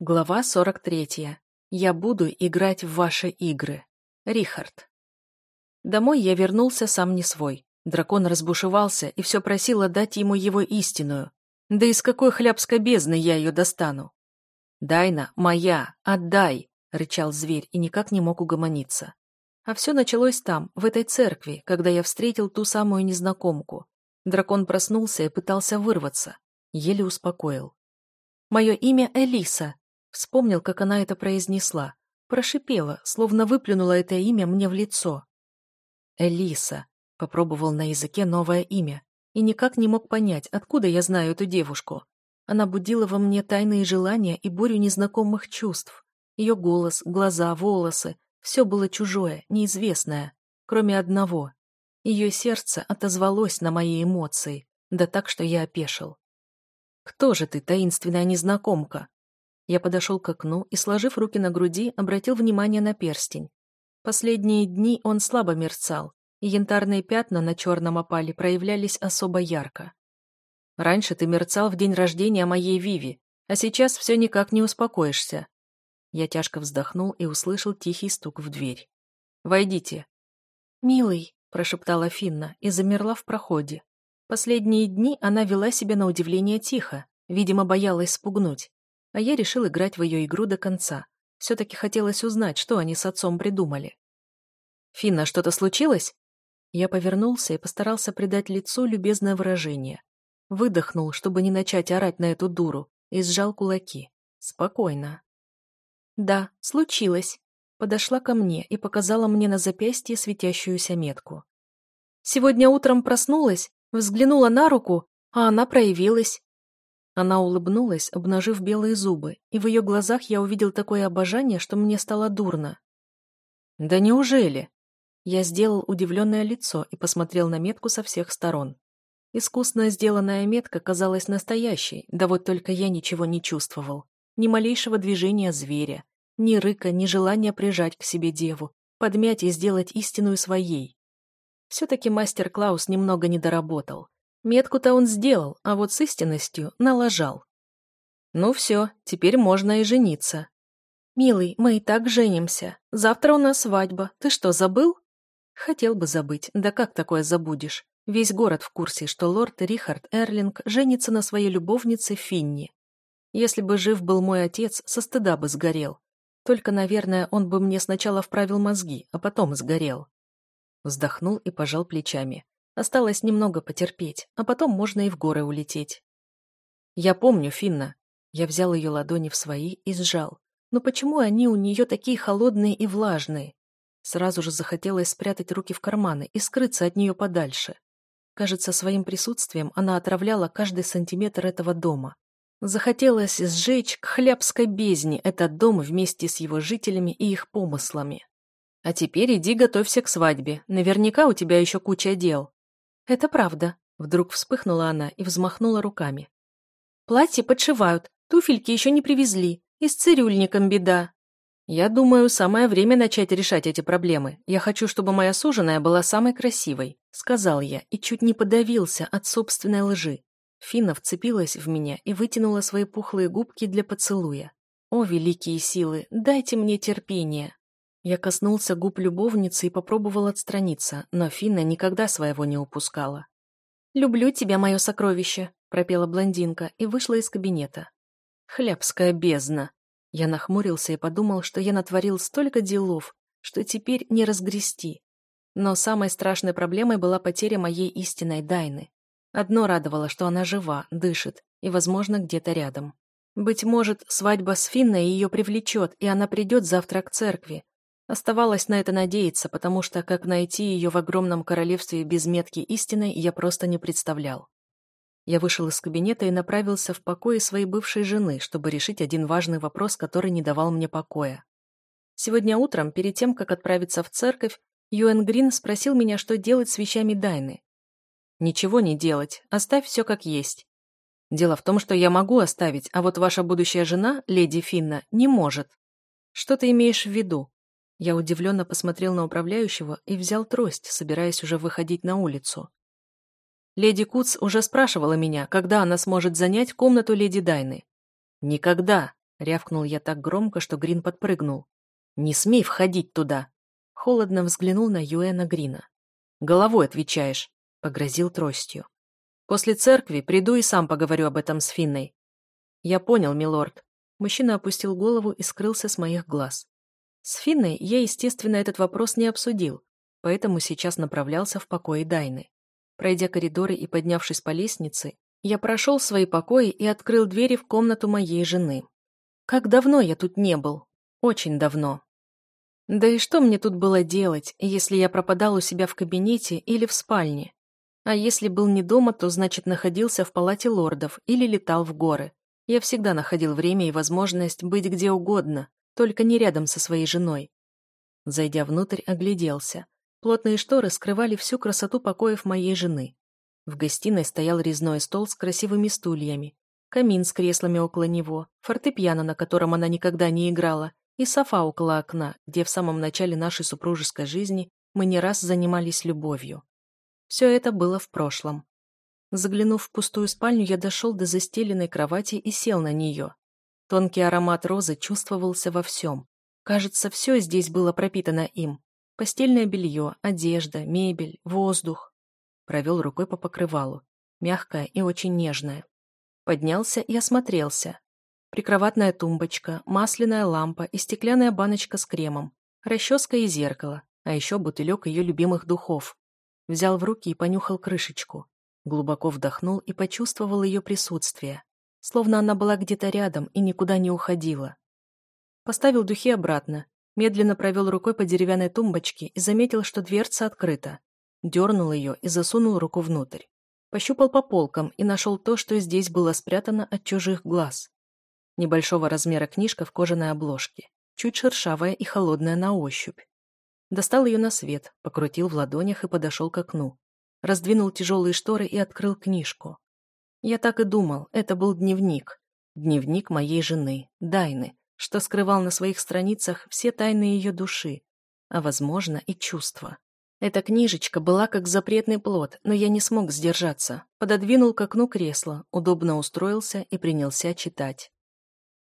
Глава 43. Я буду играть в ваши игры. Рихард. Домой я вернулся сам не свой. Дракон разбушевался и все просил отдать ему его истинную. Да из какой хлябской бездны я ее достану? «Дайна, моя, отдай!» — рычал зверь и никак не мог угомониться. А все началось там, в этой церкви, когда я встретил ту самую незнакомку. Дракон проснулся и пытался вырваться. Еле успокоил. «Мое имя Элиса», Вспомнил, как она это произнесла. Прошипела, словно выплюнула это имя мне в лицо. «Элиса», — попробовал на языке новое имя, и никак не мог понять, откуда я знаю эту девушку. Она будила во мне тайные желания и бурю незнакомых чувств. Ее голос, глаза, волосы — все было чужое, неизвестное, кроме одного. Ее сердце отозвалось на мои эмоции, да так, что я опешил. «Кто же ты, таинственная незнакомка?» Я подошел к окну и, сложив руки на груди, обратил внимание на перстень. Последние дни он слабо мерцал, и янтарные пятна на черном опале проявлялись особо ярко. «Раньше ты мерцал в день рождения моей Виви, а сейчас все никак не успокоишься». Я тяжко вздохнул и услышал тихий стук в дверь. «Войдите». «Милый», — прошептала Финна и замерла в проходе. Последние дни она вела себя на удивление тихо, видимо, боялась спугнуть а я решил играть в ее игру до конца. Все-таки хотелось узнать, что они с отцом придумали. «Финна, что-то случилось?» Я повернулся и постарался придать лицу любезное выражение. Выдохнул, чтобы не начать орать на эту дуру, и сжал кулаки. Спокойно. «Да, случилось», подошла ко мне и показала мне на запястье светящуюся метку. Сегодня утром проснулась, взглянула на руку, а она проявилась. Она улыбнулась, обнажив белые зубы, и в ее глазах я увидел такое обожание, что мне стало дурно. «Да неужели?» Я сделал удивленное лицо и посмотрел на метку со всех сторон. Искусно сделанная метка казалась настоящей, да вот только я ничего не чувствовал. Ни малейшего движения зверя, ни рыка, ни желания прижать к себе деву, подмять и сделать истинную своей. Все-таки мастер Клаус немного недоработал. Метку-то он сделал, а вот с истинностью налажал. Ну все, теперь можно и жениться. Милый, мы и так женимся. Завтра у нас свадьба. Ты что, забыл? Хотел бы забыть, да как такое забудешь? Весь город в курсе, что лорд Рихард Эрлинг женится на своей любовнице Финни. Если бы жив был мой отец, со стыда бы сгорел. Только, наверное, он бы мне сначала вправил мозги, а потом сгорел. Вздохнул и пожал плечами. Осталось немного потерпеть, а потом можно и в горы улететь. Я помню, Финна. Я взял ее ладони в свои и сжал. Но почему они у нее такие холодные и влажные? Сразу же захотелось спрятать руки в карманы и скрыться от нее подальше. Кажется, своим присутствием она отравляла каждый сантиметр этого дома. Захотелось сжечь к хлябской бездне этот дом вместе с его жителями и их помыслами. А теперь иди готовься к свадьбе. Наверняка у тебя еще куча дел. «Это правда», — вдруг вспыхнула она и взмахнула руками. «Платье подшивают, туфельки еще не привезли, и с цирюльником беда». «Я думаю, самое время начать решать эти проблемы. Я хочу, чтобы моя суженая была самой красивой», — сказал я и чуть не подавился от собственной лжи. Финна вцепилась в меня и вытянула свои пухлые губки для поцелуя. «О, великие силы, дайте мне терпение!» Я коснулся губ любовницы и попробовал отстраниться, но Финна никогда своего не упускала. «Люблю тебя, мое сокровище», — пропела блондинка и вышла из кабинета. «Хлябская бездна!» Я нахмурился и подумал, что я натворил столько делов, что теперь не разгрести. Но самой страшной проблемой была потеря моей истинной Дайны. Одно радовало, что она жива, дышит и, возможно, где-то рядом. Быть может, свадьба с Финной ее привлечет, и она придет завтра к церкви, Оставалось на это надеяться, потому что как найти ее в огромном королевстве без метки истины, я просто не представлял. Я вышел из кабинета и направился в покое своей бывшей жены, чтобы решить один важный вопрос, который не давал мне покоя. Сегодня утром, перед тем, как отправиться в церковь, Юэн Грин спросил меня, что делать с вещами Дайны. «Ничего не делать, оставь все как есть. Дело в том, что я могу оставить, а вот ваша будущая жена, леди Финна, не может. Что ты имеешь в виду?» Я удивленно посмотрел на управляющего и взял трость, собираясь уже выходить на улицу. Леди Куц уже спрашивала меня, когда она сможет занять комнату леди Дайны. «Никогда!» Рявкнул я так громко, что Грин подпрыгнул. «Не смей входить туда!» Холодно взглянул на Юэна Грина. «Головой отвечаешь», — погрозил тростью. «После церкви приду и сам поговорю об этом с Финной». «Я понял, милорд». Мужчина опустил голову и скрылся с моих глаз. С Финной я, естественно, этот вопрос не обсудил, поэтому сейчас направлялся в покои Дайны. Пройдя коридоры и поднявшись по лестнице, я прошел свои покои и открыл двери в комнату моей жены. Как давно я тут не был? Очень давно. Да и что мне тут было делать, если я пропадал у себя в кабинете или в спальне? А если был не дома, то значит находился в палате лордов или летал в горы. Я всегда находил время и возможность быть где угодно, только не рядом со своей женой. Зайдя внутрь, огляделся. Плотные шторы скрывали всю красоту покоев моей жены. В гостиной стоял резной стол с красивыми стульями, камин с креслами около него, фортепиано, на котором она никогда не играла, и софа около окна, где в самом начале нашей супружеской жизни мы не раз занимались любовью. Все это было в прошлом. Заглянув в пустую спальню, я дошел до застеленной кровати и сел на нее. Тонкий аромат розы чувствовался во всем. Кажется, все здесь было пропитано им. Постельное белье, одежда, мебель, воздух. Провел рукой по покрывалу. Мягкое и очень нежное. Поднялся и осмотрелся. Прикроватная тумбочка, масляная лампа и стеклянная баночка с кремом, расческа и зеркало, а еще бутылек ее любимых духов. Взял в руки и понюхал крышечку. Глубоко вдохнул и почувствовал ее присутствие словно она была где-то рядом и никуда не уходила. Поставил духи обратно, медленно провел рукой по деревянной тумбочке и заметил, что дверца открыта. Дернул ее и засунул руку внутрь. Пощупал по полкам и нашел то, что здесь было спрятано от чужих глаз. Небольшого размера книжка в кожаной обложке, чуть шершавая и холодная на ощупь. Достал ее на свет, покрутил в ладонях и подошел к окну. Раздвинул тяжелые шторы и открыл книжку. Я так и думал, это был дневник. Дневник моей жены, Дайны, что скрывал на своих страницах все тайны ее души, а, возможно, и чувства. Эта книжечка была как запретный плод, но я не смог сдержаться. Пододвинул к окну кресло, удобно устроился и принялся читать.